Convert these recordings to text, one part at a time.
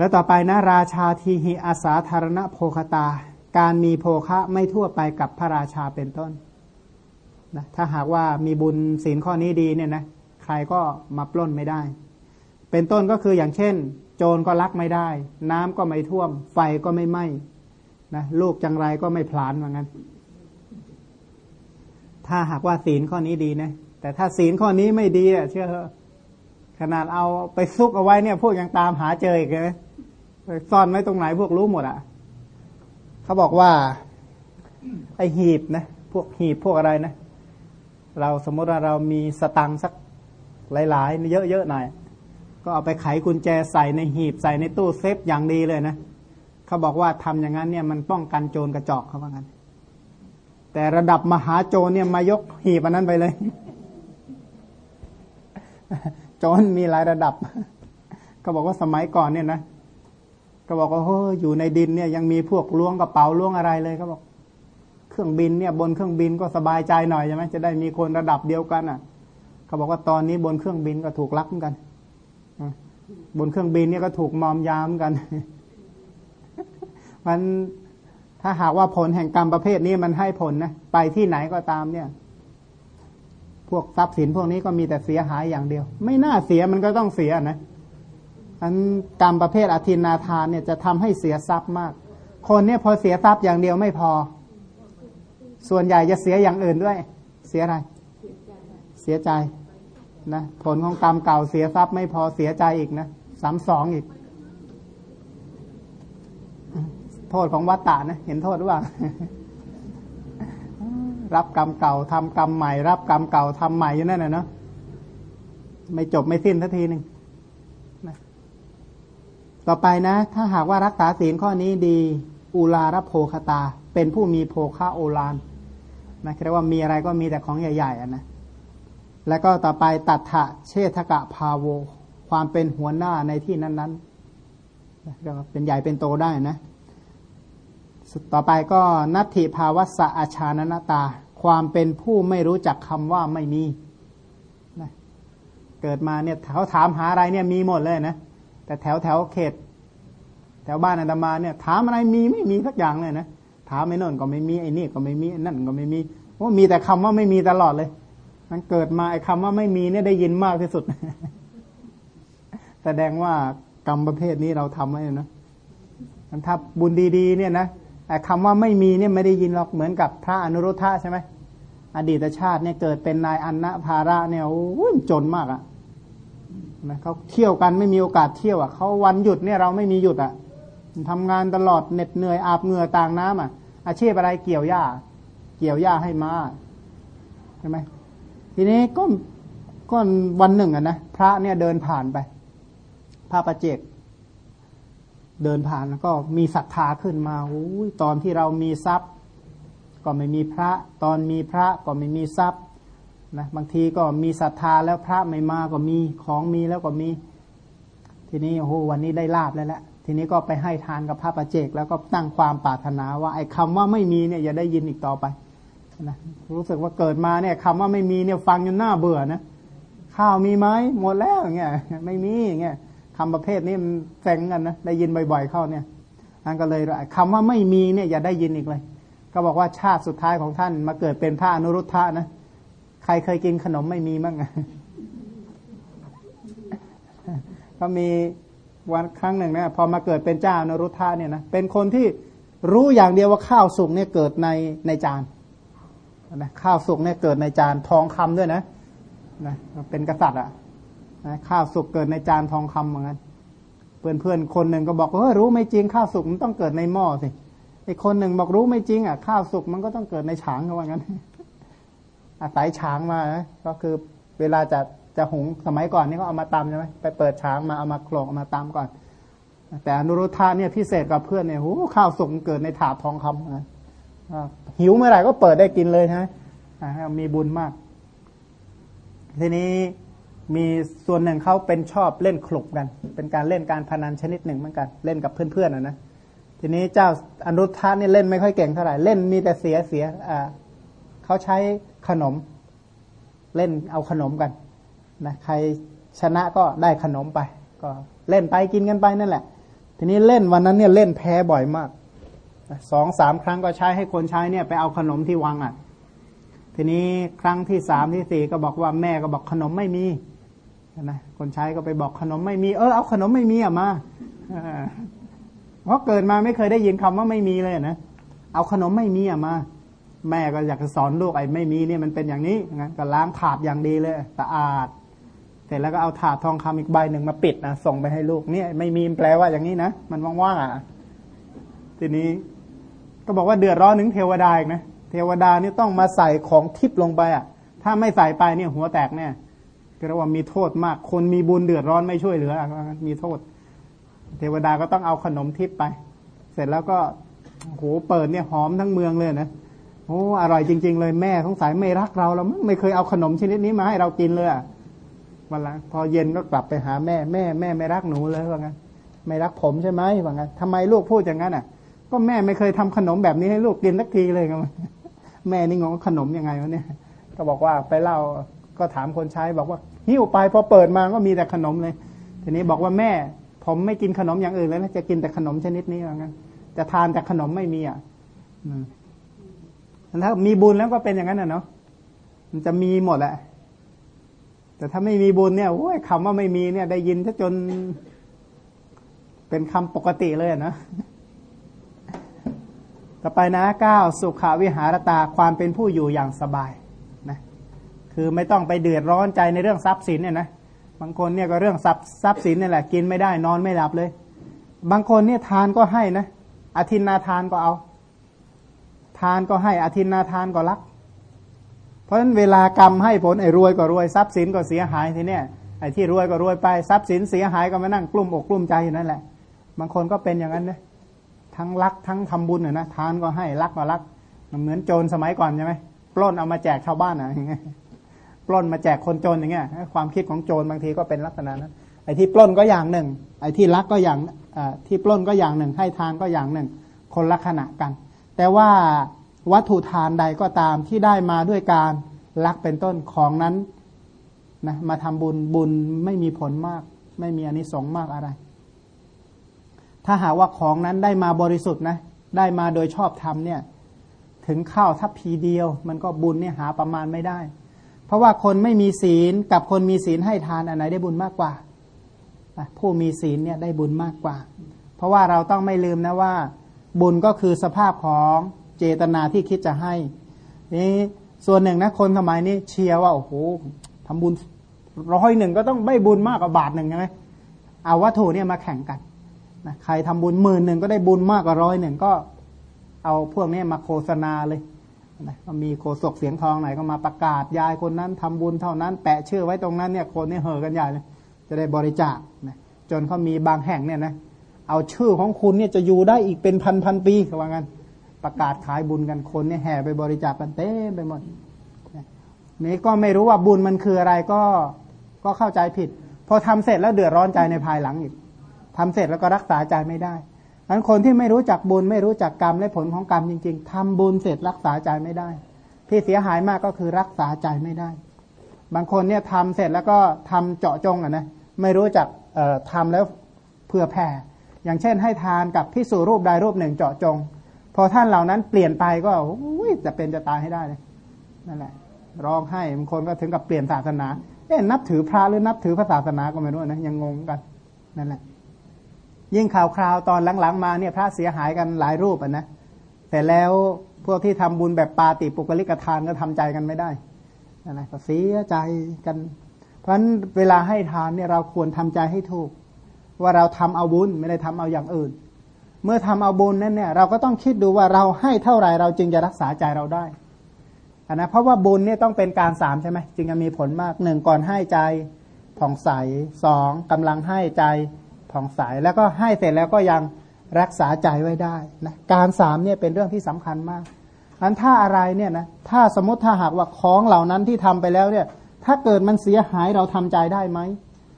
แล้วต่อไปนะราชาทีหิอาสาธารณโภคตา การมีโภคะไม่ทั่วไปกับพระราชาเป็นต้นนะถ้าหากว่ามีบุญศีลข้อนี้ดีเนี่ยนะใครก็มาปล้นไม่ได้ เป็นต้นก็คืออย่างเช่น โจรก็ลักไม่ได้ น้ำก็ไม่ท่วม ไฟก็ไม่ไหม้นะลูกจังไรก็ไม่พลานเหมือนกันถ้าหากว่าศีลข้อนี้ดีนะแต่ถ้าศีลข้อนี้ไม่ดีอะเชื่อขนาดเอาไปซุกเอาไว้เนี่ย พวกยังตามหาเจออีกเลย ซ่อนไว้ตรงไหนพวกรู้หมดอะเขาบอกว่า ไอหีบนะพวกหีบพวกอะไรนะ เราสมมติว่าเรามีสตังสักหลายๆ เยอะๆหน่อยก็เอาไปไขกุญแจใส่ในหีบใส่ในตู้เซฟอย่างดีเลยนะเขาบอกว่าทำอย่างนั้นเนี่ยมันป้องกันโจรกระจอกเขาว่างั้นแต่ระดับมหาโจรเนี่ยมายกหีบอันนั้นไปเลย โจรมีหลายระดับก็บอกว่าสมัยก่อนเนี่ยนะ ก็บอกว่าโอ้อยู่ในดินเนี่ยยังมีพวกล้วงกระเป๋าล้วงอะไรเลยเขาบอกเครื่องบินเนี่ยบนเครื่องบินก็สบายใจหน่อยใช่ไหมจะได้มีคนระดับเดียวกันอะเขาบอกว่าตอนนี้บนเครื่องบินก็ถูกลักเหมือนกันบนเครื่องบินเนี่ยก็ถูกมอมยามกัน มันถ้าหากว่าผลแห่งกรรมประเภทนี้มันให้ผลนะไปที่ไหนก็ตามเนี่ย พวกทรัพย์สินพวกนี้ก็มีแต่เสียหายอย่างเดียว ไม่น่าเสียมันก็ต้องเสียนะ อันกรรมประเภทอธินาทานเนี่ยจะทำให้เสียทรัพย์มาก คนเนี่ยพอเสียทรัพย์อย่างเดียวไม่พอ ส่วนใหญ่จะเสียอย่างอื่นด้วย เสียอะไร เสียใจนะผลของกรรมเก่าเสียทรัพย์ไม่พอเสียใจอีกนะสามสองอีก โทษของวัตตะนะ เห็นโทษหรือเปล่ารับกรรมเก่าทำกรรมใหม่ รับกรรมเก่าทำใหม่อยู่นั่นนะเนาะไม่จบไม่สิ้นทันทีหนึ่ง ต่อไปนะ ถ้าหากว่ารักษาศีลข้อนี้ดี อุลารโภคตา เป็นผู้มีโภคาโอลานนะเรียกว่ามีอะไรก็มีแต่ของใหญ่ๆอะนะแล้วก็ต่อไปตัดถะเชษฐกะพาโว ความเป็นหัวหน้าในที่นั้นๆเรียกว่าเป็นใหญ่เป็นโตได้นะต่อไปก็นัตถิภาวัสะอาชานนตา ความเป็นผู้ไม่รู้จักคำว่าไม่มีนะเกิดมาเนี่ยเขาถามหาอะไรเนี่ยมีหมดเลยนะ แต่แถวแถวเขต แถวบ้านอาตมาเนี่ย ถามอะไรมีไม่มีสักอย่างเลยนะถามไอ้นนก็ไม่มีไอ้นี่ก็ไม่มีนั่นก็ไม่มีว่ามีแต่คำว่าไม่มีตลอดเลย มันเกิดมาไอ้คำว่าไม่มีเนี่ยได้ยินมากที่สุด แสดงว่ากรรมประเภทนี้เราทำไว้นะถ้าบุญดีๆ เนี่ยนะแต่คำว่าไม่มีเนี่ยไม่ได้ยินหรอกเหมือนกับพระอนุรุทธะใช่ไหมอดีตชาติเนี่ยเกิดเป็นนายอันนะภาระเนี่ยโอ้ยจนมากอะ่ะ นะเขาเที่ยวกันไม่มีโอกาสเที่ยวอะ่ะเขาวันหยุดเนี่ยเราไม่มีหยุดอะ่ะทำงานตลอดเหน็ดเหนื่อยอาบเหงื่อต่างน้ำอะ อาชีพอะไรเกี่ยวหญ้า เกี่ยวหญ้าให้มาใช่ไหมทีนี้ก็ก็วันหนึ่งอะนะพระเนี่ยเดินผ่านไปพระประเจกเดินผ่านแล้วก็มีศรัทธาขึ้นมาโอ้ยตอนที่เรามีทรัพย์ ก็ไม่มีพระ ตอนมีพระก็ไม่มีทรัพย์ นะบางทีก็มีศรัทธาแล้วพระไม่มาก็มีของมีแล้วก็มี ทีนี้โอ้โหวันนี้ได้ลาบแล้วแหละทีนี้ก็ไปให้ทานกับพระประเจก แล้วก็ตั้งความปรารถนาว่าไอ้คาว่าไม่มีเนี่ยอย่าได้ยินอีกต่อไปนะรู้สึกว่าเกิดมาเนี่ยคำว่าไม่มีเนี่ยฟังจนหน้าเบื่อนะข้าวมีไหมหมดแล้วอย่างเงี้ยไม่มีอย่างเงี้ยคำประเภทนี้มันแฝงกันนะได้ยินบ่อย ๆเข้าเนี่ยนั่นก็เลยคำว่าไม่มีเนี่ยอย่าได้ยินอีกเลย ก็บอกว่าชาติสุดท้ายของท่านมาเกิดเป็นพระอนุรุทธะนะ ใครเคยกินขนมไม่มีมั้งก็มีวันครั้งหนึ่งนะพอมาเกิดเป็นเจ้านรุธะเนี่ยนะเป็นคนที่รู้อย่างเดียวว่าข้าวสุกเนี่ยเกิดในในจานนะข้าวสุกเนี่ยเกิดในจานทองคำด้วยนะนะเป็นกษัตริย์อะนะข้าวสุกเกิดในจานทองคำเหมือนกันเพื่อนเพื่อนคนหนึ่งก็บอกเออรู้ไม่จริงข้าวสุกมันต้องเกิดในหม้อสิไอคนหนึ่งบอกรู้ไม่จริงอะข้าวสุกมันก็ต้องเกิดในฉางเขาว่างั้น อาศัยฉางมาก็คือเวลาจะจะหุงสมัยก่อนนี่ก็เอามาตำใช่ไหมไปเปิดฉางมาเอามาโคลงเอามาตำก่อน แต่อนุรุทธาเนี่ยพิเศษกับเพื่อนเนี่ยโอ้ข้าวสุกเกิดในถาดทองคำนะหิวเมื่อไหร่ก็เปิดได้กินเลยใช่ไหมมีบุญมาก ทีนี้มีส่วนหนึ่งเขาเป็นชอบเล่นคลุกกัน เป็นการเล่นการพนันชนิดหนึ่งเหมือนกัน เล่นกับเพื่อนๆนะนะทีนี้เจ้าอนุทานนี่เล่นไม่ค่อยเก่งเท่าไหร่เล่นมีแต่เสียเสียอ่าเขาใช้ ขนม เล่นเอาขนมกันนะใครชนะก็ได้ขนมไป ก็เล่นไปกินกันไปนั่นแหละ ทีนี้เล่นวันนั้นเนี่ยเล่นแพ้บ่อยมากสองสามครั้งก็ใช้ให้คนใช้เนี่ยไปเอาขนมที่วังอะ ทีนี้ครั้งที่สามที่สี่ก็บอกว่าแม่ก็บอกขนมไม่มีนะคนใช้ก็ไปบอกขนมไม่มีเออเอาขนมไม่มีอะมาเพราะเกิดมาไม่เคยได้ยินคำว่าไม่มีเลยนะเอาขนมไม่มีอะมา แม่ก็อยากจะสอนลูกไอ้ไม่มีเนี่ยมันเป็นอย่างนี้งั้นก็ล้างถาดอย่างดีเลยสะอาด เสร็จแล้วก็เอาถาดทองคำอีกใบหนึ่งมาปิดนะส่งไปให้ลูกเนี่ย ไม่มีแปลว่าอย่างนี้นะมันว่างๆอะทีนี้ก็บอกว่าเดือดร้อนถึงเทวดาอีกนะเทวดานี่ต้องมาใส่ของทิพย์ลงไปอะ ถ้าไม่ใส่ไปเนี่ยหัวแตกเนี่ยก็เรียกว่ามีโทษมาก คนมีบุญเดือดร้อนไม่ช่วยเหลือมีโทษ เทวดาก็ต้องเอาขนมทิพย์ไป เสร็จแล้วก็โหเปิดเนี่ยหอมทั้งเมืองเลยนะ โอ้อร่อยจริง ๆ เลยแม่สงสัยไม่รักเราแล้วไม่เคยเอาขนมชนิดนี้มาให้เรากินเลยวันละพอเย็นก็กลับไปหาแม่แม่แม่ไม่รักหนูเลยว่างั้นไม่รักผมใช่ไหมว่างั้นทำไมลูกพูดอย่างนั้นอะ ก็แม่ไม่เคยทำขนมแบบนี้ให้ลูกกินสักทีเลยแม่นี่งงขนมยังไงวะเนี่ย ก็บอกว่าไปเล่าก็ถามคนใช้บอกว่าหิ้วไปพอเปิดมาก็มีแต่ขนมเลย ทีนี้บอกว่าแม่ผมไม่กินขนมอย่างอื่นแล้วนะจะกินแต่ขนมชนิดนี้ว่างั้นจะทานแต่ขนมไม่มีอะ ถ้ามีบุญแล้วก็เป็นอย่างนั้นนะเนาะมันจะมีหมดแหละ แต่ถ้าไม่มีบุญเนี่ยโอ้ยคำว่าไม่มีเนี่ย ได้ยินซะจน เป็นคำปกติเลยนะต่อไปนะเก้าสุขวิหารตาความเป็นผู้อยู่อย่างสบายนะคือไม่ต้องไปเดือดร้อนใจในเรื่องทรัพย์สินเนี่ยนะบางคนเนี่ยก็เรื่องทรัพย์ทรัพย์สินนี่แหละ กินไม่ได้นอนไม่หลับเลย บางคนเนี่ยทานก็ให้นะอาทินนาทานก็เอา ทานก็ให้อาทินาทานก็รัก เพราะฉะนั้นเวลากรรมให้ผลไอ้รวยก็รวยทรัพย์สินก็เสียหายทีเนี้ยไอ้ที่รวยก็รวยไปทรัพย์สินเสียหายก็มานั่งกลุ้มอกกลุ้มใจอยู่นั่นแหละบางคนก็เป็นอย่างนั้นนะทั้งรักทั้งทำบุญนะทานก็ให้รักก็รักเหมือนโจรสมัยก่อนใช่ไหมปล้นเอามาแจกชาวบ้านอะอย่างเงี้ยปล้นมาแจกคนจนอย่างเงี้ยความคิดของโจรบางทีก็เป็นลักษณะนั้นไอ้ที่ปล้นก็อย่างหนึ่ง ไอ้ที่รักก็อย่างที่ปล้นก็อย่างหนึ่ง ให้ทานก็อย่างหนึ่ง คนละขณะกัน แต่ว่าวัตถุทานใดก็ตามที่ได้มาด้วยการรักเป็นต้นของนั้นนะมาทำบุญบุญไม่มีผลมาก ไม่มีอนิสงส์มากอะไร ถ้าหากว่าของนั้นได้มาบริสุทธิ์นะได้มาโดยชอบธรรมเนี่ย ถึงข้าวทัพพีเดียว มันก็บุญเนี่ยหาประมาณไม่ได้ เพราะว่าคนไม่มีศีลกับคนมีศีลให้ทานอันไหนได้บุญมากกว่าผู้มีศีลเนี่ยได้บุญมากกว่า เพราะว่าเราต้องไม่ลืมนะว่า บุญก็คือสภาพของเจตนาที่คิดจะให้นี่ส่วนหนึ่งนะคนสมัยนี้เชียร์ว่าโอ้โหทำบุญร้อยหนึ่งก็ต้องไม่บุญมากกว่าบาทหนึ่งใช่ไหมเอาวัตถุเนี่ยมาแข่งกันนะใครทำบุญหมื่นหนึ่งก็ได้บุญมากกว่าร้อยหนึ่งก็เอาพวกนี้มาโฆษณาเลยนะมีโฆษกเสียงทองไหนก็มาประกาศยายคนนั้นทำบุญเท่านั้น แปะชื่อไว้ตรงนั้นเนี่ยคนนี่เห่อกันใหญ่เลยจะได้บริจาคนะจนเขามีบางแห่งเนี่ยนะ เอาชื่อของคุณเนี่ยจะอยู่ได้อีกเป็นพันพันปีเขาว่างั้น ประกาศขายบุญกันคนเนี่ยแห่ไปบริจาคกันเต้ไปหมดนี่ก็ไม่รู้ว่าบุญมันคืออะไรก็ก็เข้าใจผิด พอทำเสร็จแล้วเดือดร้อนใจในภายหลังอีกทำเสร็จแล้วก็รักษาใจไม่ได้ดังนั้นคนที่ไม่รู้จักบุญไม่รู้จักกรรมและผลของกรรมจริง ๆทำบุญเสร็จรักษาใจไม่ได้ ที่เสียหายมากก็คือรักษาใจไม่ได้ บางคนเนี่ยทำเสร็จแล้วก็ทำเจาะจงอะนะไม่รู้จักทำแล้วเพื่อแผ่ อย่างเช่นให้ทานกับพิสูรรูปใดรูปหนึ่งเจาะจง พอท่านเหล่านั้นเปลี่ยนไปก็จะเป็นจะตายให้ได้เลยนั่นแหละร้องให้บางคนก็ถึงกับเปลี่ยนศาสนาเอ๊ะนับถือพระหรือนับถือพระศาสนาก็ไม่รู้นะยังงงกันนั่นแหละ ยิ่งข่าวคราวตอนหลังๆ มาเนี่ยพระเสียหายกันหลายรูปอะนะแต่แล้วพวกที่ทำบุญแบบปาติปุกลิกทานก็ทำใจกันไม่ได้นั่นแหละก็เสียใจกัน เพราะฉะนั้นเวลาให้ทานเนี่ยเราควรทำใจให้ถูก ว่าเราทำเอาบุญไม่ได้ทำเอาอย่างอื่น เมื่อทำเอาบุญนั้นเนี่ยเราก็ต้องคิดดูว่าเราให้เท่าไหร่เราจึงจะรักษาใจเราได้นนะเพราะว่าบุญเนี่ยต้องเป็นการสามใช่ไหมจึงจะมีผลมากหนึ่งก่อนให้ใจผ่องใสสองกำลังให้ใจผ่องใสแล้วก็ให้เสร็จแล้วก็ยังรักษาใจไว้ได้นะการสามเนี่ยเป็นเรื่องที่สำคัญมากอันถ้าอะไรเนี่ยนะถ้าสมมติถ้าหากว่าของเหล่านั้นที่ทำไปแล้วเนี่ย ถ้าเกิดมันเสียหายเราทำใจได้ไหม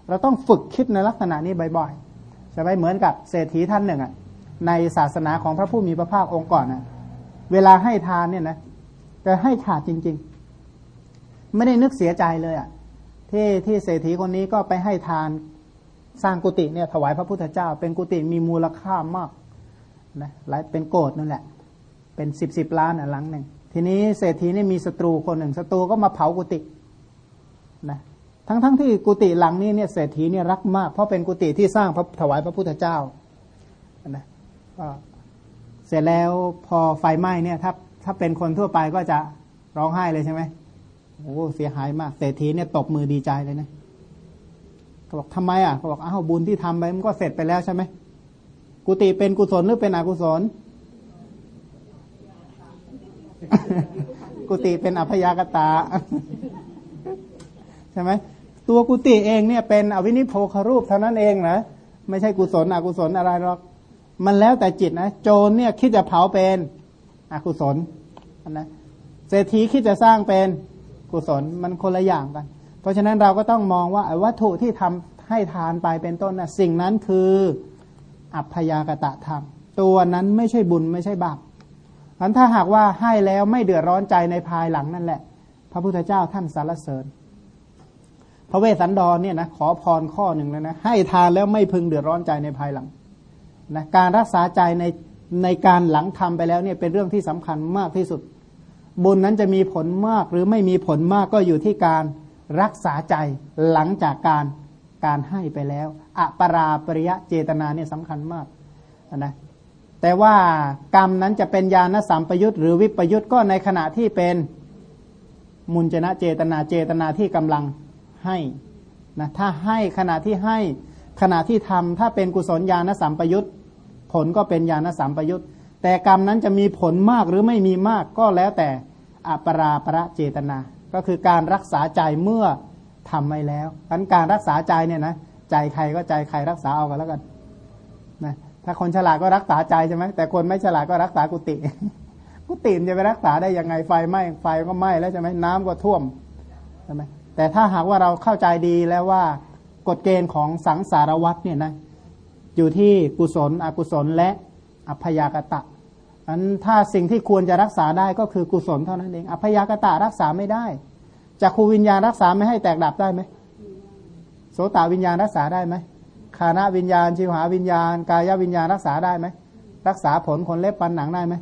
เราต้องฝึกคิดในลักษณะนี้บ่อยๆใช่ไหมเหมือนกับเศรษฐีท่านหนึ่งอะในศาสนาของพระผู้มีพระภาคองค์ก่อนอะเวลาให้ทานเนี่ยนะแต่ให้ขาดจริง ๆ ไม่ได้นึกเสียใจเลยอะที่ที่เศรษฐีคนนี้ก็ไปให้ทานสร้างกุฏิเนี่ยถวายพระพุทธเจ้า เป็นกุฏิมีมูลค่ามากนะหลายเป็นโกดนั่นแหละ เป็นสิบสิบล้านอะหลังหนึ่งทีนี้เศรษฐีนี่มีศัตรูคนหนึ่งศัตรูก็มาเผากุฏินะ ทั้งๆทที่กุฏิหลังนี้เนี่ยเศรษฐีเนี่ยรักมาก เพราะเป็นกุฏิที่สร้างพระถวายพระพุทธเจ้านะก็เสร็จแล้วพอไฟไหม้เนี่ยถ้าถ้าเป็นคนทั่วไปก็จะร้องไห้เลยใช่ไหมโอ้เสียหายมากเศรษฐีเนี่ยตบมือดีใจเลยนะเขาบอกทำไมอะเขาบอกอ้าวบุญที่ทำไปมันก็เสร็จไปแล้วใช่ไหมกุฏิเป็นกุศลหรือเป็นอกุศล กุฏิเป็นอัพยากตาใช่ไหม ตัวกุฏิเองเนี่ยเป็นอวินิโพคารูปเท่านั้นเองนะไม่ใช่กุศลอกุศลอะไรหรอก มันแล้วแต่จิตนะ โจรเนี่ยคิดจะเผาเป็นอกุศลนะเศรษฐีคิดจะสร้างเป็นกุศลมันคนละอย่างกัน เพราะฉะนั้นเราก็ต้องมองว่าวัตถุที่ทำให้ทานไปเป็นต้นนะสิ่งนั้นคืออัพยากตะธรรม ตัวนั้นไม่ใช่บุญไม่ใช่บาปอันถ้าหากว่าให้แล้วไม่เดือดร้อนใจในภายหลังนั่นแหละ พระพุทธเจ้าท่านสรรเสริญ พระเวสสันดรเนี่ยนะขอพรข้อหนึ่งแล้วนะให้ทานแล้วไม่พึงเดือดร้อนใจในภายหลังนะการรักษาใจในในการหลังทำไปแล้วเนี่ยเป็นเรื่องที่สำคัญมากที่สุด บุญนั้นจะมีผลมากหรือไม่มีผลมากก็อยู่ที่การรักษาใจหลังจากการการให้ไปแล้วอปราปริยะเจตนาเนี่ยสำคัญมากนะแต่ว่ากรรมนั้นจะเป็นญาณสัมปยุตหรือวิปยุตก็ในขณะที่เป็นมุนจนะเจตนาเจตนาที่กำลัง ให้นะถ้าให้ขณะที่ให้ขณะที่ทำถ้าเป็นกุศลญาณสัมปยุตผลก็เป็นญาณสัมปยุตแต่กรรมนั้นจะมีผลมากหรือไม่มีมากก็แล้วแต่อปราประเจตนา ก็คือการรักษาใจเมื่อทำไว้แล้วดันการรักษาใจเนี่ยนะใจใครก็ใจใครรักษาเอากันแล้วกันนะถ้าคนฉลาดก็รักษาใจใช่ไหมแต่คนไม่ฉลาดก็รักษากุฏิกุฏิจะไปรักษาได้ยังไงไฟไหม้ไฟก็ไหม้แล้วใช่ไหมน้ำก็ท่วมใช่ไหม แต่ถ้าหากว่าเราเข้าใจดีแล้วว่ากฎเกณฑ์ของสังสารวัตเนี่ยนะอยู่ที่กุศล อกุศลและอัพยากตะอันถ้าสิ่งที่ควรจะรักษาได้ก็คือกุศลเท่านั้นเอง อัพยากตะรักษาไม่ได้จักขูวิญญาณรักษาไม่ให้แตกดับได้ไหมโสตวิญญาณรักษาได้ไหมคานาวิญญาณชิวหาวิญญาณ กายวิญญาณรักษาได้ไหมรักษาผลขนเล็บปันหนังได้ไหม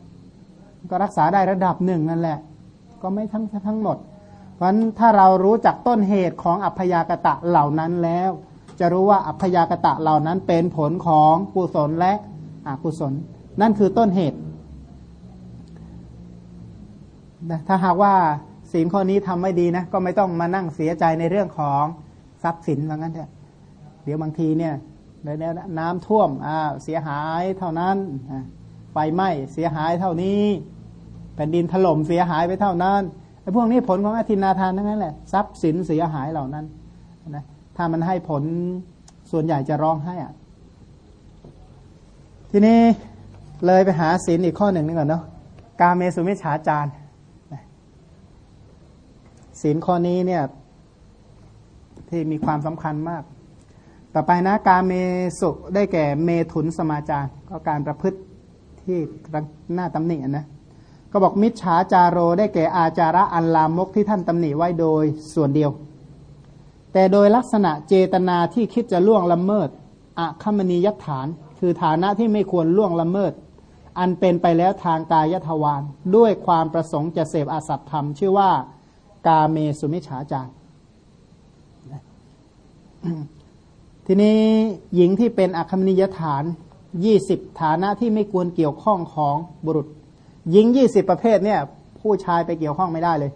ก็รักษาได้ระดับหนึ่งนั่นแหละ ก็ไม่ทั้งทั้งหมด เพราะฉะนั้นถ้าเรารู้จักต้นเหตุของอัพยากตะเหล่านั้นแล้ว จะรู้ว่าอัพยากตะเหล่านั้นเป็นผลของกุศลและอกุศล นั่นคือต้นเหตุถ้าหากว่าศีลข้อนี้ทำไม่ดีนะก็ไม่ต้องมานั่งเสียใจในเรื่องของทรัพย์สินว่างั้นเถอะเดี๋ยวบางทีเนี่ยเดี๋ยวน้ำท่วมอ่าเสียหายเท่านั้นไฟไหม้เสียหายเท่านี้ แผ่นดินถล่มเสียหายไปเท่านั้น ไอ้พวกนี้ผลของอธินาทานทั้งนั้นแหละทรัพย์สินเสียหายเหล่านั้นนะถ้ามันให้ผลส่วนใหญ่จะร้องให้อะ ทีนี้เลยไปหาศีลอีกข้อหนึ่งนึงก่อนเนาะกาเมสุมิฉาจารศีลข้อนี้เนี่ยที่มีความสำคัญมาก ต่อไปนะกาเมสุได้แก่เมถุนสมาจารก็การประพฤติที่หน้าตำหนินะ ก็บอกมิจฉาจาโรได้แก่อาจาระอันลามกที่ท่านตำหนิไว้โดยส่วนเดียว แต่โดยลักษณะเจตนาที่คิดจะล่วงละเมิดอะคมณียฐาน คือฐานะที่ไม่ควรล่วงละเมิด อันเป็นไปแล้วทางกายทวารด้วยความประสงค์จะเสพอสัตธรรม ชื่อว่า กาเมสุมิฉาจารทีนี้หญิงที่เป็นอัคมนิยฐานยี่สิบฐานะที่ไม่ควรเกี่ยวข้องของบุรุษ หญิงยี่สิบประเภทเนี่ย ผู้ชายไปเกี่ยวข้องไม่ได้เลย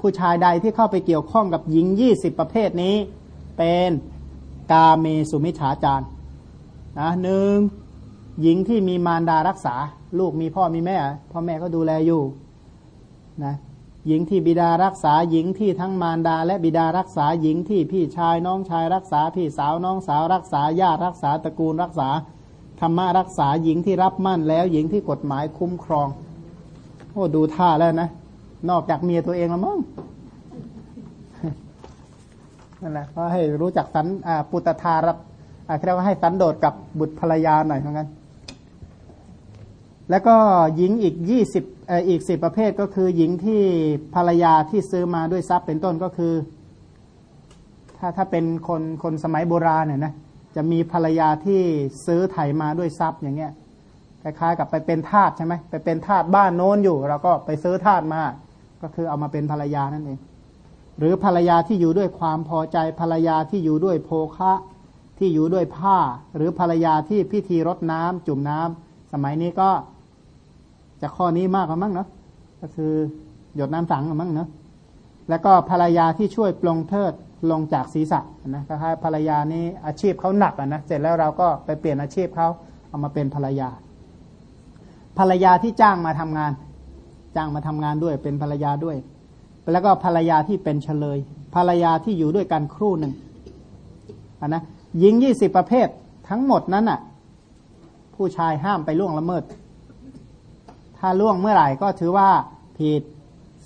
ผู้ชายใดที่เข้าไปเกี่ยวข้องกับหญิงยี่สิบประเภทนี้ เป็นกาเมสุมิฉาจารนะหนึ่งหญิงที่มีมารดารักษา ลูกมีพ่อมีแม่ พ่อแม่ก็ดูแลอยู่นะหญิงที่บิดารักษาหญิงที่ทั้งมารดา และบิดารักษาหญิงที่พี่ชายน้องชายรักษาพี่สาวน้องสาวรักษาญาติรักษาตระกูลรักษา ธรรมะรักษาหญิงที่รับมั่นแล้ว หญิงที่กฎหมายคุ้มครอง โอ้ดูท่าแล้วนะ นอกจากเมียตัวเองแล้วมั้งนั่นแหละก็ให้รู้จักสันปุตตารับเรียกว่าให้สันโดษกับบุตรภรรยาหน่อยเหมือนกันแล้วก็หญิงอีกยี่สิบอีกสิบประเภทก็คือ หญิงที่ภรรยาที่ซื้อมาด้วยทรัพย์เป็นต้นก็คือ ถ้าถ้าเป็นคนคนสมัยโบราณเนี่ยนะ จะมีภรรยาที่ซื้อไถมาด้วยทรัพย์อย่างเงี้ยคล้ายๆกับไปเป็นทาสใช่ไหมไปเป็นทาสบ้านโน้นอยู่ เราก็ไปซื้อทาสมา ก็คือเอามาเป็นภรรยานั่นเองหรือภรรยาที่อยู่ด้วยความพอใจภรรยาที่อยู่ด้วยโภคะที่อยู่ด้วยผ้า หรือภรรยาที่พิธีรดน้ำจุ่มน้ำสมัยนี้ก็จะข้อนี้มากกว่ามั้งเนาะก็คือหยดน้ำสังกว่ามั้งเนาะแล้วก็ภรรยาที่ช่วยปลงเทิด ลงจากศีรษะนะคล้ายภรรยานี้อาชีพเขาหนักอะนะเสร็จแล้วเราก็ไปเปลี่ยนอาชีพเขาเอามาเป็นภรรยา ภรรยาที่จ้างมาทำงาน จ้างมาทำงานด้วยเป็นภรรยาด้วย แล้วก็ภรรยาที่เป็นเฉลย ภรรยาที่อยู่ด้วยกันครู่หนึ่งอะนะหญิงยี่สิบประเภททั้งหมดนั้นอะ ผู้ชายห้ามไปล่วงละเมิด ถ้าล่วงเมื่อไหร่ก็ถือว่าผิด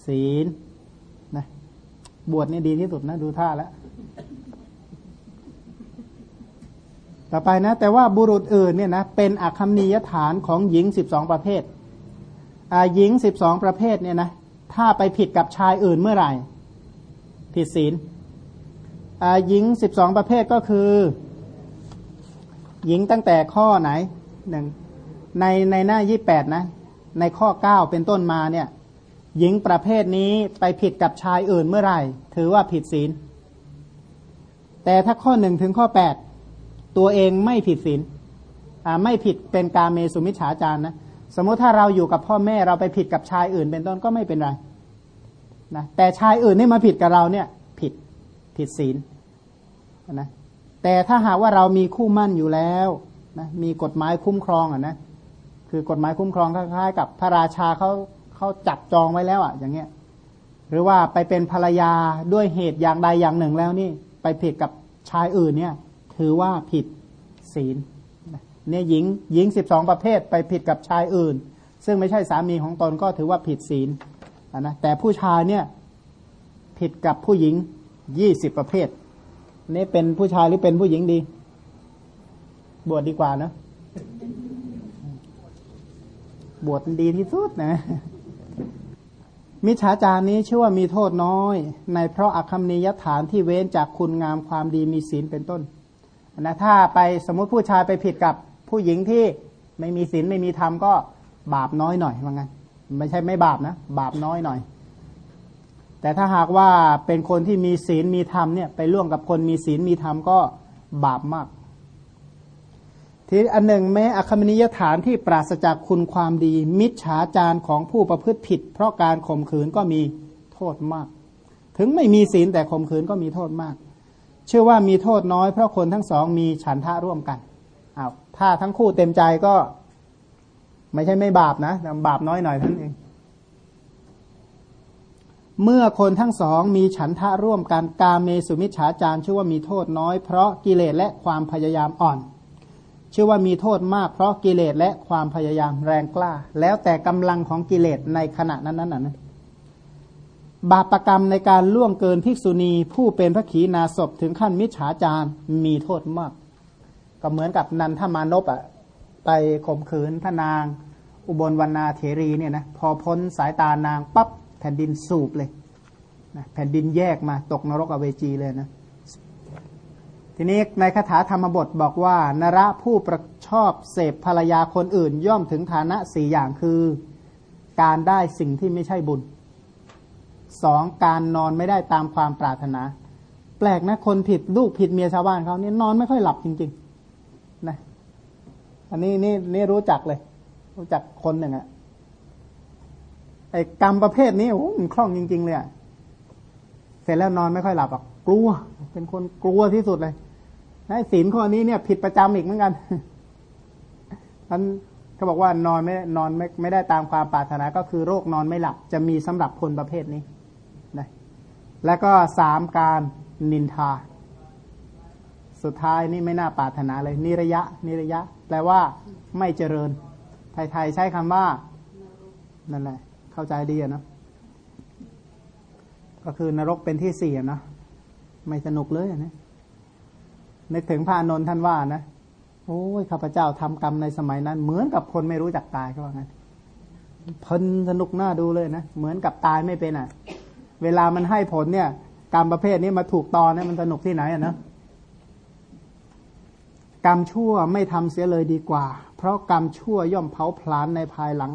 ศีล บวชนี่ดีที่สุดนะ ดูท่าแล้วต่อไปนะ แต่ว่าบุรุษอื่นเนี่ยนะเป็นอคัมนียฐานของหญิงสิบสองประเภทหญิงสิบสองประเภทเนี่ยนะถ้าไปผิดกับชายอื่นเมื่อไหร่ ผิดศีลหญิงสิบสองประเภทก็คือ หญิงตั้งแต่ข้อไหนหนึ่งในในหน้ายี่แปดนะ ในข้อเก้าเป็นต้นมาเนี่ย หญิงประเภทนี้ไปผิดกับชายอื่นเมื่อไหร่ ถือว่าผิดศีล แต่ถ้าข้อหนึ่งถึงข้อแปดตัวเองไม่ผิดศีลไม่ผิดเป็นกาเมสุมิจฉาจารนะสมมติถ้าเราอยู่กับพ่อแม่เราไปผิดกับชายอื่น เป็นต้นก็ไม่เป็นไรนะแต่ชายอื่นที่มาผิดกับเราเนี่ย ผิดผิดศีลนะแต่ถ้าหากว่าเรามีคู่มั่นอยู่แล้วนะมีกฎหมายคุ้มครองอะนะคือกฎหมายคุ้มครองคล้ายๆ กับพระราชาเขา เขาจับจองไว้แล้วอะ อย่างเงี้ย หรือว่าไปเป็นภรรยาด้วยเหตุอย่างใดอย่างหนึ่งแล้วนี่ ไปผิดกับชายอื่นเนี่ย ถือว่าผิดศีลเนี่ยหญิงหญิงสิบสองประเภทไปผิดกับชายอื่น ซึ่งไม่ใช่สามีของตนก็ถือว่าผิดศีลนะแต่ผู้ชายเนี่ยผิดกับผู้หญิงยี่สิบประเภทนี่เป็นผู้ชายหรือเป็นผู้หญิงดี บวชดดีกว่านะบวชดีที่สุดนะ มิจฉาจารนี้ชื่อว่ามีโทษน้อย ในเพราะอคัมนิยฐานที่เว้นจากคุณงามความดีมีศีลเป็นต้นนะถ้าไปสมมติผู้ชายไปผิดกับผู้หญิงที่ไม่มีศีลไม่มีธรรมก็บาปน้อยหน่อยว่างั้นไม่ใช่ไม่บาปนะ บาปน้อยหน่อย แต่ถ้าหากว่าเป็นคนที่มีศีลมีธรรมเนี่ยไปร่วมกับคนมีศีลมีธรรมก็บาปมาก ทีอันหนึ่งแม้อคมนิยฐานที่ปราศจากคุณความดี มิจฉาจารของผู้ประพฤติผิด เพราะการข่มขืนก็มีโทษมาก ถึงไม่มีศีลแต่ข่มขืนก็มีโทษมาก เชื่อว่ามีโทษน้อยเพราะคนทั้งสองมีฉันทะร่วมกันอา้าวถ้าทั้งคู่เต็มใจก็ ไม่ใช่ไม่บาปนะบาปน้อยหน่อยท่านเองเมื่อคนทั้งสองมีฉันทะร่วมกันกาเมสุมิชฌาจารชื่อว่ามีโทษน้อยเพราะกิเลสและความพยายามอ่อน ชื่อว่ามีโทษมากเพราะกิเลสและความพยายามแรงกล้า แล้วแต่กำลังของกิเลสในขณะนั้นนั้นนะบาปรกรรมในการล่วงเกินภิกษุณีผู้เป็นพระขีณาสพถึงขั้นมิจฉาจารมีโทษมาก ก็เหมือนกับนันทมานพอะไปข่มขืนพระนาง อุบลวรรณาเถรีเนี่ยนะพอพ้นสายตานางปับ๊บแผ่นดินสูบเลยนะแผ่นดินแยกมาตกนรกอเวจีเลยนะ ทีนี้ในคาถาธรรมบทบอกว่านระผู้ประชอบเสพภรรยาคนอื่น ย่อมถึงฐานะสี่อย่างคือการได้สิ่งที่ไม่ใช่บุญสองการนอนไม่ได้ตามความปรารถนา แปลกนะคนผิดลูกผิดเมียชาวบ้านเขาเนี่ยนอนไม่ค่อยหลับจริงๆนะอันนี้นี่นี่รู้จักเลย รู้จักคนหนึ่งอะไอ้กรรมประเภทนี้โอ้มันคล่องจริง ๆ เลยเสร็จแล้วนอนไม่ค่อยหลับหรอกลัว เป็นคนกลัวที่สุดเลย ศีลข้อนี้เนี่ย ผิดประจำอีกเหมือนกันท่านเขาบอกว่านอนไม่นอนไม่ไม่ได้ตามความปรารถนา ก็คือโรคนอนไม่หลับ จะมีสำหรับคนประเภทนี้นะแล้วก็สามการนินทา สุดท้ายนี่ไม่น่าปรารถนาเลย นิระยะ นิระยะ แปลว่าไม่เจริญ ไทยๆใช้คำว่า นั่นแหละ เข้าใจดีอนะก็คือนรกเป็นที่สี่นะไม่สนุกเลยนะ นึกถึงพระนนท์ท่านว่านะโอ้ยข้าพเจ้าทำกรรมในสมัยนั้น เหมือนกับคนไม่รู้จักตายเขาว่างั้นเพลินสนุกหน้าดูเลยนะเหมือนกับตายไม่เป็นอะ เวลามันให้ผลเนี่ยกรรมประเภทนี้มาถูกตอนเนี่ยมันสนุกที่ไหนอะนะกรรมชั่วไม่ทำเสียเลยดีกว่า เพราะกรรมชั่วย่อมเผาผลาญในภายหลัง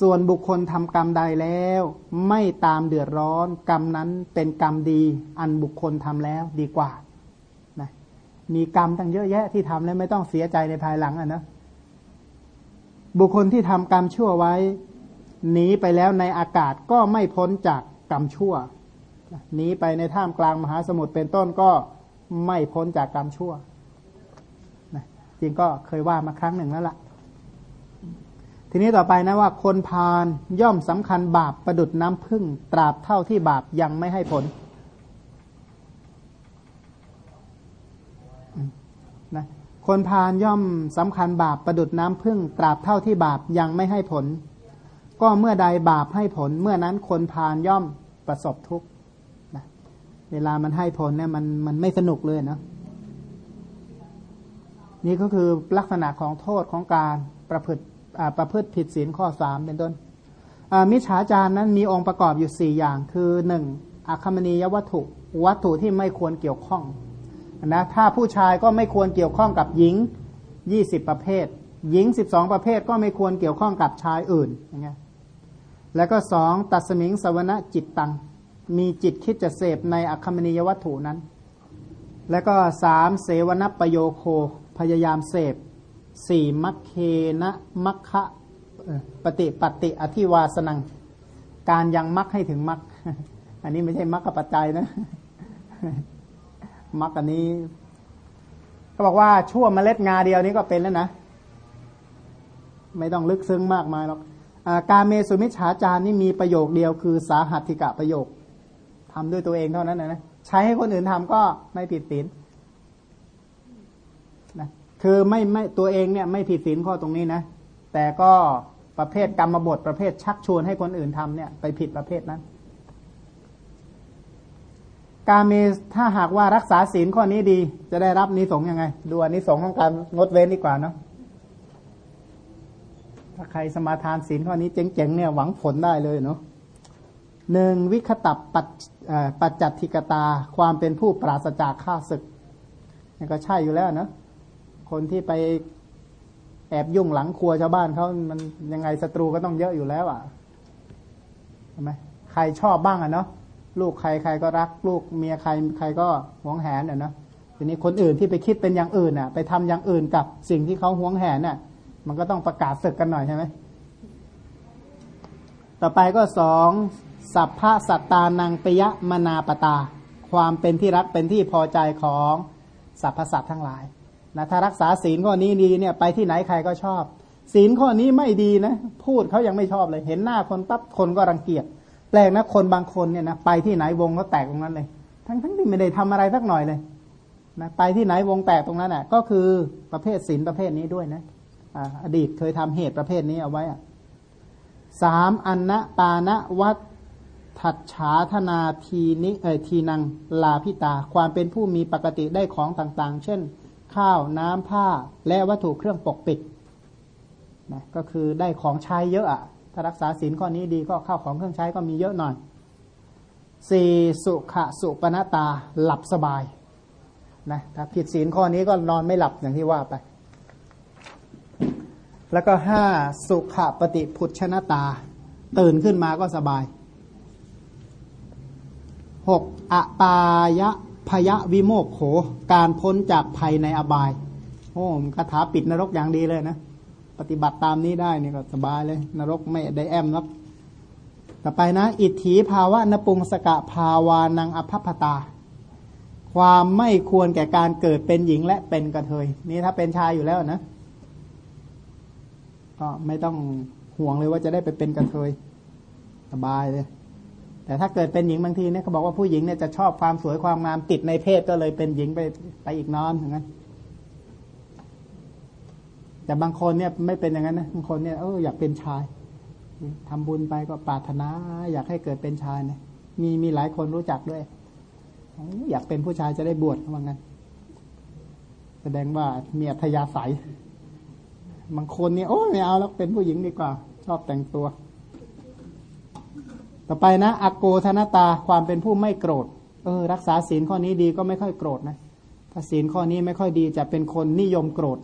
ส่วนบุคคลทำกรรมใดแล้ว ไม่ตามเดือดร้อน กรรมนั้นเป็นกรรมดี อันบุคคลทำแล้วดีกว่า มีกรรมตั้งเยอะแยะที่ทำแล้วไม่ต้องเสียใจในภายหลังอะนะบุคคลที่ทำกรรมชั่วไว้ หนีไปแล้วในอากาศก็ไม่พ้นจากกรรมชั่วหนีไปในท่ามกลางมหาสมุทรเป็นต้นก็ไม่พ้นจากกรรมชั่วนะจริงก็เคยว่ามาครั้งหนึ่งแล้วละ่ะ ทีนี้ต่อไปนะว่าคนพาลย่อมสำคัญบาปประดุดน้ำพึ่งตราบเท่าที่บาปยังไม่ให้ผล นะคนพาลย่อมสำคัญบาปประดุดน้ำพึ่งตราบเท่าที่บาปยังไม่ให้ผล ก็เมื่อใดบาปให้ผล เมื่อนั้นคนพาลย่อมประสบทุกข์นะเวลามันให้ผลเนี่ยมันมันไม่สนุกเลยเนาะนี่ก็คือลักษณะของโทษของการประพฤติประพฤติผิดศีลข้อสามเป็นต้นมิจฉาจารนั้นมีองค์ประกอบอยู่สี่อย่าง คือหนึ่งอาคมณียวัตถุ วัตถุที่ไม่ควรเกี่ยวข้อง นะถ้าผู้ชายก็ไม่ควรเกี่ยวข้องกับหญิงยี่สิบประเภท หญิงสิบสองประเภทก็ไม่ควรเกี่ยวข้องกับชายอื่นอย่างเงี้ยแล้วก็สองตัดสมิงสวรจิตตัง มีจิตคิดจะเสพในอคมณียวัตถุนั้น แล้วก็สามเสวนประโยโคพยายามเสพสี่มัคเคนะมัคคะปฏิปฏิอธิวาสนัง การยังมัคให้ถึงมัคอันนี้ไม่ใช่มัคกับปัจจัยนะ มัคอันนี้ ก็บอกว่าชั่วเมล็ดงาเดียวนี้ก็เป็นแล้วนะ ไม่ต้องลึกซึ้งมากมายหรอกการเมสุมิชฌาจารนี่มีประโยคเดียวคือสาหัตถิกะประโยคทำด้วยตัวเองเท่านั้นนะใช้ให้คนอื่นทำก็ไม่ผิดศีลนะคือไม่ไม่ตัวเองเนี่ยไม่ผิดศีลข้อตรงนี้นะ แต่ก็ประเภทกรรมบทประเภทชักชวนให้คนอื่นทำเนี่ย ไปผิดประเภทนั้น การมีถ้าหากว่ารักษาศีลข้อนี้ดี จะได้รับนิสงยังไง ดูอนิสงของการงดเว้นดีกว่าเนาะถ้าใครสมาทานศีลข้อนี้เจ๋งๆเนี่ยหวังผลได้เลยเนาะหนึ่งวิคตับปัจปัจจัตทิกตาความเป็นผู้ปราศจากข้าศึกนี่ก็ใช่อยู่แล้วเนาะคนที่ไปแอบยุ่งหลังครัวชาวบ้านเขามันยังไงศัตรูก็ต้องเยอะอยู่แล้วอะใช่ไหมใครชอบบ้างอะเนาะ ลูกใครใครก็รัก ลูกเมียใครใครก็หวงแหนอะนะทีนี้คนอื่นที่ไปคิดเป็นอย่างอื่นอะ ไปทำอย่างอื่นกับสิ่งที่เขาหวงแหนอะ มันก็ต้องประกาศศึกกันหน่อยใช่ไหมต่อไปก็สองสัพพะสัตตานังปยะมนาปตา ความเป็นที่รักเป็นที่พอใจของสรรพสัตว์ทั้งหลายนะถ้ารักษาศีลข้อนี้ดีเนี่ยไปที่ไหนใครก็ชอบ ศีลข้อนี้ไม่ดีนะ พูดเขายังไม่ชอบเลย เห็นหน้าคนปั๊บคนก็รังเกียจ แปลกนะคนบางคนเนี่ยนะไปที่ไหนวงก็แตกตรงนั้นเลย ทั้งทั้งที่ไม่ได้ทำอะไรสักหน่อยเลยนะไปที่ไหนวงแตกตรงนั้นอะ ก็คือประเภทศีลประเภทนี้ด้วยนะอดีตเคยทำเหตุประเภทนี้เอาไว้อะสามอันนะปานะวัตถัดฉาธนาทีนิเอทีนังลาพิตา ความเป็นผู้มีปกติได้ของต่างๆ เช่น ข้าวน้ำผ้าและวัตถุเครื่องปกปิดนะก็คือได้ของใช้เยอะอะ รักษาศีลข้อนี้ดีก็ข้าวของเครื่องใช้ก็มีเยอะหน่อยสี่สุขะสุปนตาหลับสบายนะถ้าผิดศีลข้อนี้ก็นอนไม่หลับอย่างที่ว่าไป แล้วก็ห้าสุขะปฏิพุชนตา ตื่นขึ้นมาก็สบายหกอปายะพยะวิโมกโข การพ้นจากภัยในอบาย โอ้คาถาปิดนรกอย่างดีเลยนะ ปฏิบัติตามนี้ได้นี่ก็สบายเลย นรกไม่ได้แอมรับต่อไปนะ อิทธิภาวะนปุงสกะภาวานังอภัพตา ความไม่ควรแก่การเกิดเป็นหญิงและเป็นกระเทย นี่ถ้าเป็นชายอยู่แล้วนะ ก็ไม่ต้องห่วงเลยว่าจะได้ไปเป็นกระเทย สบายเลย แต่ถ้าเกิดเป็นหญิงบางทีเนี่ยเขาบอกว่าผู้หญิงเนี่ยจะชอบความสวยความงามติดในเพศก็เลยเป็นหญิงไปไปอีกนอนอย่างนั้น แต่บางคนเนี่ยไม่เป็นอย่างนั้นนะบางคนเนี่ยเอออยากเป็นชายทำบุญไปก็ปรารถนา อยากให้เกิดเป็นชายเนี่ยมีมีหลายคนรู้จักด้วย อยากเป็นผู้ชายจะได้บวชว่างั้น แสดงว่ามีอัธยาศัย บางคนเนี่ยโอ้ไม่เอาแล้วเป็นผู้หญิงดีกว่า ชอบแต่งตัว ต่อไปนะอโกธนตาความเป็นผู้ไม่โกรธ เออ รักษาศีลข้อนี้ดีก็ไม่ค่อยโกรธนะถ้าศีลข้อนี้ไม่ค่อยดีจะเป็นคนนิยมโกรธ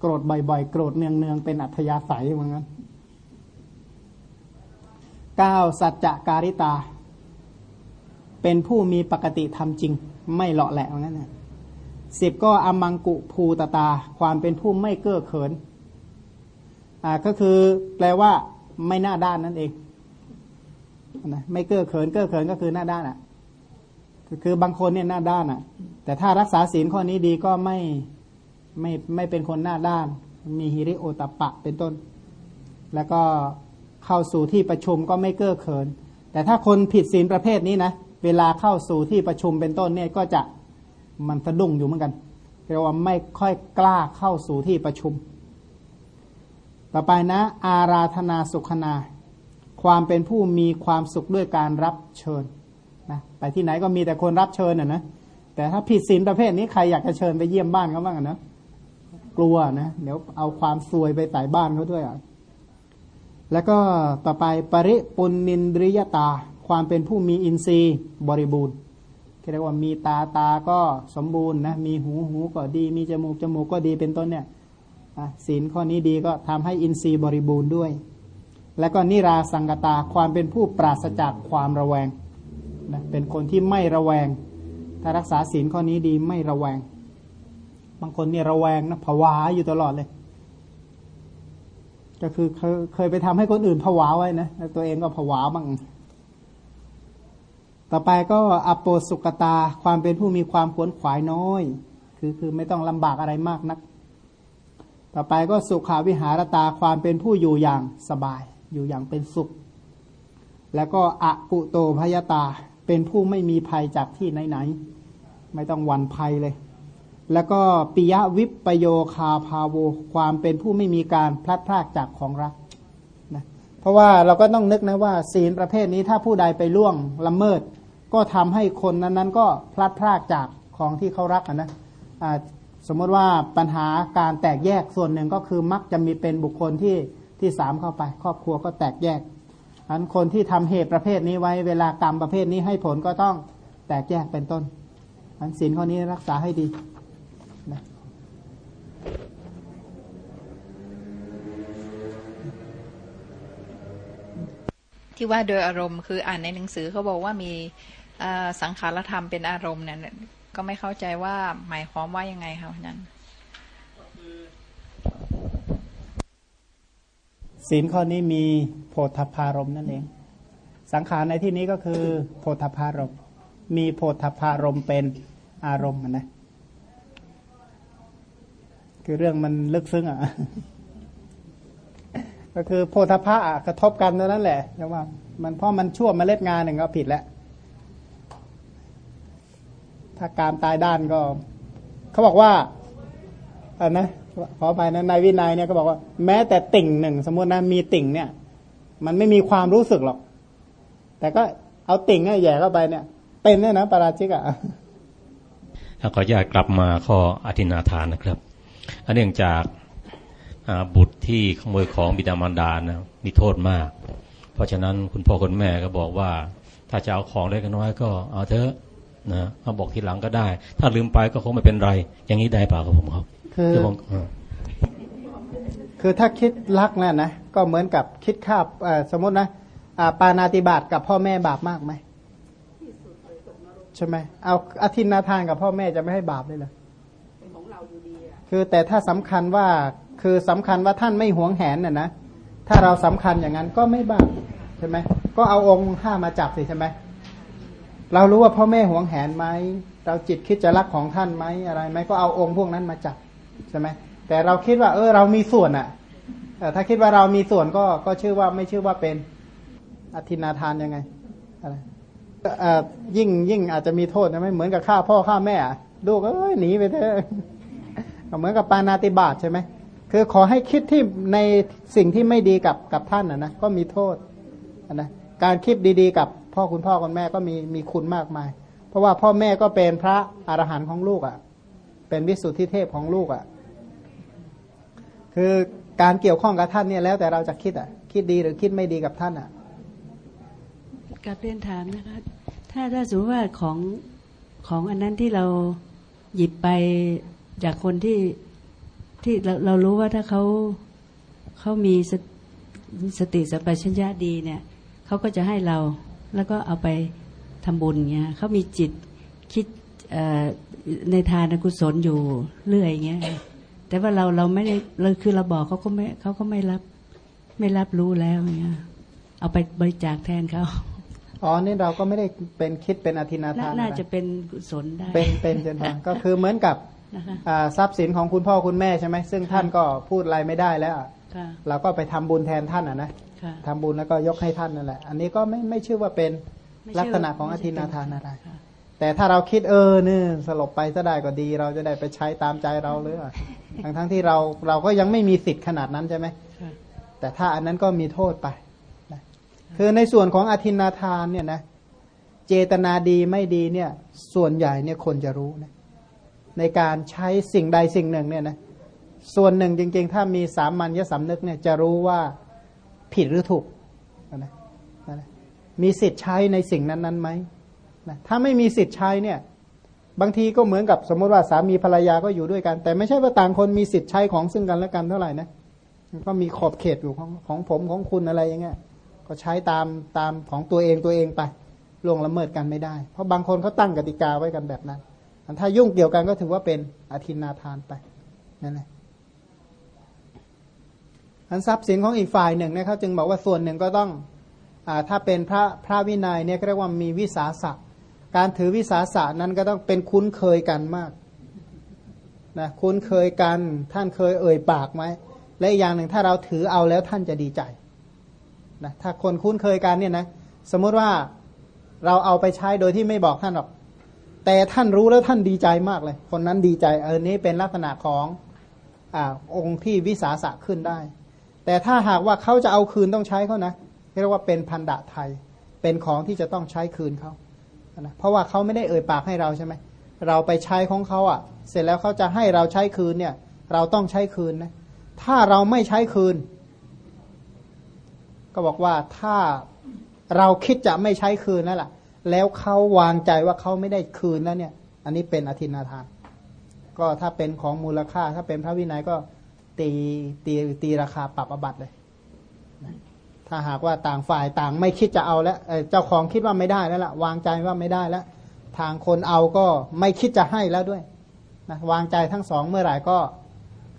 โกรธบ่อยๆ โกรธเนืองๆ เป็นอัธยาศัยเหมือนกันเก้าสัจจะการิตา เป็นผู้มีปกติทำจริง ไม่เลาะแหละเหมือนกันนสิบก็อมังกุภูตตา ความเป็นผู้ไม่เก้อเขิน อ่าก็คือแปลว่า ไม่หน้าด้านนั่นเองนะไม่เก้อเขินเก้อเขินก็คือหน้าด้านอะคือบางคนเนี่ยหน้าด้านอะ แต่ถ้ารักษาศีลข้อนี้ดีก็ไม่ ไม่ไม่เป็นคนหน้าด้าน มีฮิริโอตปะเป็นต้น แล้วก็เข้าสู่ที่ประชุมก็ไม่เก้อเขิน แต่ถ้าคนผิดศีลประเภทนี้นะเวลาเข้าสู่ที่ประชุมเป็นต้นเนี่ยก็จะมันสะดุ้งอยู่เหมือนกันเรียกว่าไม่ค่อยกล้าเข้าสู่ที่ประชุม ต่อไปนะ อาราธนาสุขนา ความเป็นผู้มีความสุขด้วยการรับเชิญนะไปที่ไหนก็มีแต่คนรับเชิญอะนะแต่ถ้าผิดศีลประเภทนี้ใครอยากจะเชิญไปเยี่ยมบ้านเขาบ้างนะ กลัวนะเดี๋ยวเอาความซวยไปใส่บ้านเขาด้วยอะแล้วก็ต่อไปปริปุนินดริยตา ความเป็นผู้มีอินทรีย์บริบูรณ์เรียกว่ามีตาตาก็สมบูรณ์นะมีหูหูก็ดี มีจมูกจมูกก็ดีเป็นต้นเนี่ยศีลข้อนี้ดีก็ทำให้อินทรีย์บริบูรณ์ด้วย แล้วก็นิราสังกตาความเป็นผู้ปราศจากความระแวงนะเป็นคนที่ไม่ระแวง ถ้ารักษาศีลข้อนี้ดีไม่ระแวง บางคนเนี่ยระแวงนะผวาอยู่ตลอดเลย ก็คือเคยเคยไปทำให้คนอื่นผวาไว้นะตัวเองก็ผวาบ้างต่อไปก็อโปสุกตาความเป็นผู้มีความขวนขวายน้อย คือคือไม่ต้องลำบากอะไรมากนัก ต่อไปก็สุขาวิหารตาความเป็นผู้อยู่อย่างสบาย อยู่อย่างเป็นสุข แล้วก็อะกุโตพยตาเป็นผู้ไม่มีภัยจากที่ไหนๆไม่ต้องหวั่นภัยเลย แล้วก็ปิยวิปปโยคาพาโวความเป็นผู้ไม่มีการพลัดพรากจากของรักนะเพราะว่าเราก็ต้องนึกนะว่า ศีลประเภทนี้ถ้าผู้ใดไปล่วงละเมิด ก็ทำให้คนนั้นๆ ก็พลัดพรากจากของที่เขารักนะสมมติว่าปัญหาการแตกแยกส่วนหนึ่งก็คือมักจะมีเป็นบุคคลที่ที่สามเข้าไป ครอบครัวก็แตกแยกอันคนที่ทำเหตุประเภทนี้ไว้เวลากรรมประเภทนี้ให้ผลก็ต้องแตกแยกเป็นต้นอันศีลข้อนี้รักษาให้ดี ที่ว่าโดยอารมณ์คืออ่านในหนังสือเขาบอกว่ามีสังขารธรรมเป็นอารมณ์เนี่ยก็ไม่เข้าใจว่าหมายความว่ายังไงครับนั้นศีลข้อนี้มีโพธพารมนั่นเอง สังขารในที่นี้ก็คือโพธพารมมีโพธพารมเป็นอารมณ์นะ คือเรื่องมันลึกซึ้งอะ ก็คือโพธพะกระทบกันนั่นแหละแต่ว่า มันเพราะมันชั่วมเมล็ดงานหนึ่งก็ผิดแล้ว ถ้าการตายด้านก็ เขาบอกว่าอันนะขอไปนะในวินัยเนี่ยก็บอกว่าแม้แต่ติ่งหนึ่งสมมตินะมีติ่งเนี่ย มันไม่มีความรู้สึกหรอก แต่ก็เอาติ่งเนี่ยแย่เข้าไปเนี่ย เป็นเนี่ยนะปราชิกอะขออนุญาตกลับมาข้ออธินาทานนะครับ อันเนื่องจากบุตรที่ขโมยของบิดามารดานะมีโทษมาก เพราะฉะนั้นคุณพ่อคุณแม่ก็บอกว่า ถ้าจะเอาของเล็กน้อยก็เอาเถอะนะมาบอกทีหลังก็ได้ ถ้าลืมไปก็คงไม่เป็นไร อย่างนี้ได้เปล่าครับผมครับคือคือถ้าคิดรักนั่นนะก็เหมือนกับคิดค่าสมมตินะปานาติบาตกับพ่อแม่บาปมากไหมใช่ไหมเอาอธินาทานกับพ่อแม่จะไม่ให้บาปเลยเหรอ คือแต่ถ้าสำคัญว่าคือสำคัญว่าท่านไม่หวงแหนน่ะนะถ้าเราสำคัญอย่างนั้นก็ไม่บ้าใช่ไหมก็เอาองค์ห้ามาจับสิใช่ไหมเรารู้ว่าพ่อแม่หวงแหนไหมเราจิตคิดจะรักของท่านไหมอะไรไหมก็เอาองค์พวกนั้นมาจับใช่ไหมแต่เราคิดว่า เออ เรามีส่วนอะ่ะถ้าคิดว่าเรามีส่วนก็ก็ชื่อว่าไม่ชื่อว่าเป็นอธินาทานยังไงอะไรยิ่งยิ่งอาจจะมีโทษนะไหมเหมือนกับฆ่าพ่อฆ่าแม่ลูกเอ้ยหนีไปเถอะ เหมือนกับปานาติบาตใช่ไหมคือขอให้คิดที่ในสิ่งที่ไม่ดีกับกับท่านนะนะก็มีโทษนะการคิดดีๆ กับพ่อคุณพ่อคุณแม่ก็มีมีคุณมากมาย เพราะว่าพ่อแม่ก็เป็นพระอรหันต์ของลูกอะ่ะ เป็นวิสุทธิเทพของลูกอะ่ะ คือการเกี่ยวข้องกับท่านเนี่ยแล้วแต่เราจะคิดอะ่ะ คิดดีหรือคิดไม่ดีกับท่านอะ่ะการเรียนถามนะคะ ถ้าถ้าสมมติว่าของของอันนั้นที่เราหยิบไป จากคนที่ที่เราเรารู้ว่าถ้าเขาเขามีสตสติสัมปชัญญะดีเนี่ยเขาก็จะให้เราแล้วก็เอาไปทำบุญเงี้ยเขามีจิตคิดเอ่อในทานกุศลอยู่เรื่อยเงี้ยแต่ว่าเราเราไม่ได้เราคือเราบอกเขาก็ไม่เขาก็ไม่รับไม่รับรู้แล้วเงี้ยเอาไปบริจาคแทนเขาอ๋อ นี่เราก็ไม่ได้เป็นคิดเป็นอธินาน่าทาน น่าอะไรจะเป็นกุศลได้ เป็น เป็นเจนพานก็คือเหมือนกับนะคะอ่า ทรัพย์สินของคุณพ่อคุณแม่ใช่ไหมซึ่งท่านก็พูดอะไรไม่ได้แล้วอะค่ะเราก็ไปทำบุญแทนท่านอะนะค่ะทำบุญแล้วก็ยกให้ท่านนั่นแหละ อันนี้ก็ไม่ไม่ชื่อว่าเป็นไม่ลักใช่ษณะว่าของอไม่ใช่ธินาเป็นทานอะไรค่ะแต่ถ้าเราคิดเออเนี่ยสลบไปซะได้ก็ดี เราจะได้ไปใช้ตามใจเราเลยอะทั้งทั้งที่เราเราก็ยังไม่มีสิทธิ์ขนาดนั้นใช่ไหมค่ะแต่ถ้าอันนั้นก็มีโทษไปนะคือในส่วนของอธินาทานเนี่ยนะเจตนาดีไม่ดีเนี่ย ส่วนใหญ่เนี่ยคนจะรู้นะ ในการใช้สิ่งใดสิ่งหนึ่งเนี่ยนะส่วนหนึ่งจริงๆ ถ้ามีสามัญญสำนึกเนี่ยจะรู้ว่าผิดหรือถูกนะนะมีสิทธิ์ใช้ในสิ่งนั้นๆไหมนะถ้าไม่มีสิทธิ์ใช้เนี่ยบางทีก็เหมือนกับสมมติว่าสามีภรรยาก็อยู่ด้วยกัน แต่ไม่ใช่ว่าต่างคนมีสิทธิ์ใช้ของซึ่งกันและกันเท่าไหร่นะก็มีขอบเขตอยู่ของของผมของคุณอะไรอย่างเงี้ยก็ใช้ตามตามของตัวเองตัวเองไปล่วงละเมิดกันไม่ได้ เพราะบางคนเขาตั้งกติกาไว้กันแบบนั้น ถ้ายุ่งเกี่ยวกันก็ถือว่าเป็นอธินาทานไปนั่นแหละอันทรัพย์สินของอีกฝ่ายหนึ่งเนี่ยเขาจึงบอกว่าส่วนหนึ่งก็ต้องอถ้าเป็นพระพระวินัยเนี่ยเรียกว่ามีวิสาสะการถือวิสาสะนั้นก็ต้องเป็นคุ้นเคยกันมากนะคุ้นเคยกันท่านเคยเอ่ยปากไหมและอีกอย่างหนึ่งถ้าเราถือเอาแล้วท่านจะดีใจนะถ้าคนคุ้นเคยกันเนี่ยนะสมมติว่าเราเอาไปใช้โดยที่ไม่บอกท่านหรอก แต่ท่านรู้แล้วท่านดีใจมากเลย คนนั้นดีใจเออนี้เป็นลักษณะของอ่าองค์ที่วิสาสะขึ้นได้ แต่ถ้าหากว่าเขาจะเอาคืนต้องใช้เขานะเรียกว่าเป็นพันดะไทย เป็นของที่จะต้องใช้คืนเขานะเพราะว่าเขาไม่ได้เอ่ยปากให้เราใช่ไหมเราไปใช้ของเขาอะ่ะ เสร็จแล้วเขาจะให้เราใช้คืนเนี่ย เราต้องใช้คืนนะถ้าเราไม่ใช้คืน ก็บอกว่าถ้าเราคิดจะไม่ใช้คืนนั่นแหละ แล้วเขาวางใจว่าเขาไม่ได้คืนแล้วเนี่ย อันนี้เป็นอธินาทาน ก็ถ้าเป็นของมูลค่า ถ้าเป็นพระวินัยก็ตีตีตีราคาปรับอบัตเลย ถ้าหากว่าต่างฝ่ายต่างไม่คิดจะเอาแล้วเอ่อเจ้าของคิดว่าไม่ได้แล้วล่ะ วางใจว่าไม่ได้แล้ว ทางคนเอาก็ไม่คิดจะให้แล้วด้วยนะวางใจทั้งสองเมื่อไหร่ก็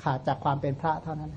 ขาดจากความเป็นพระเท่านั้น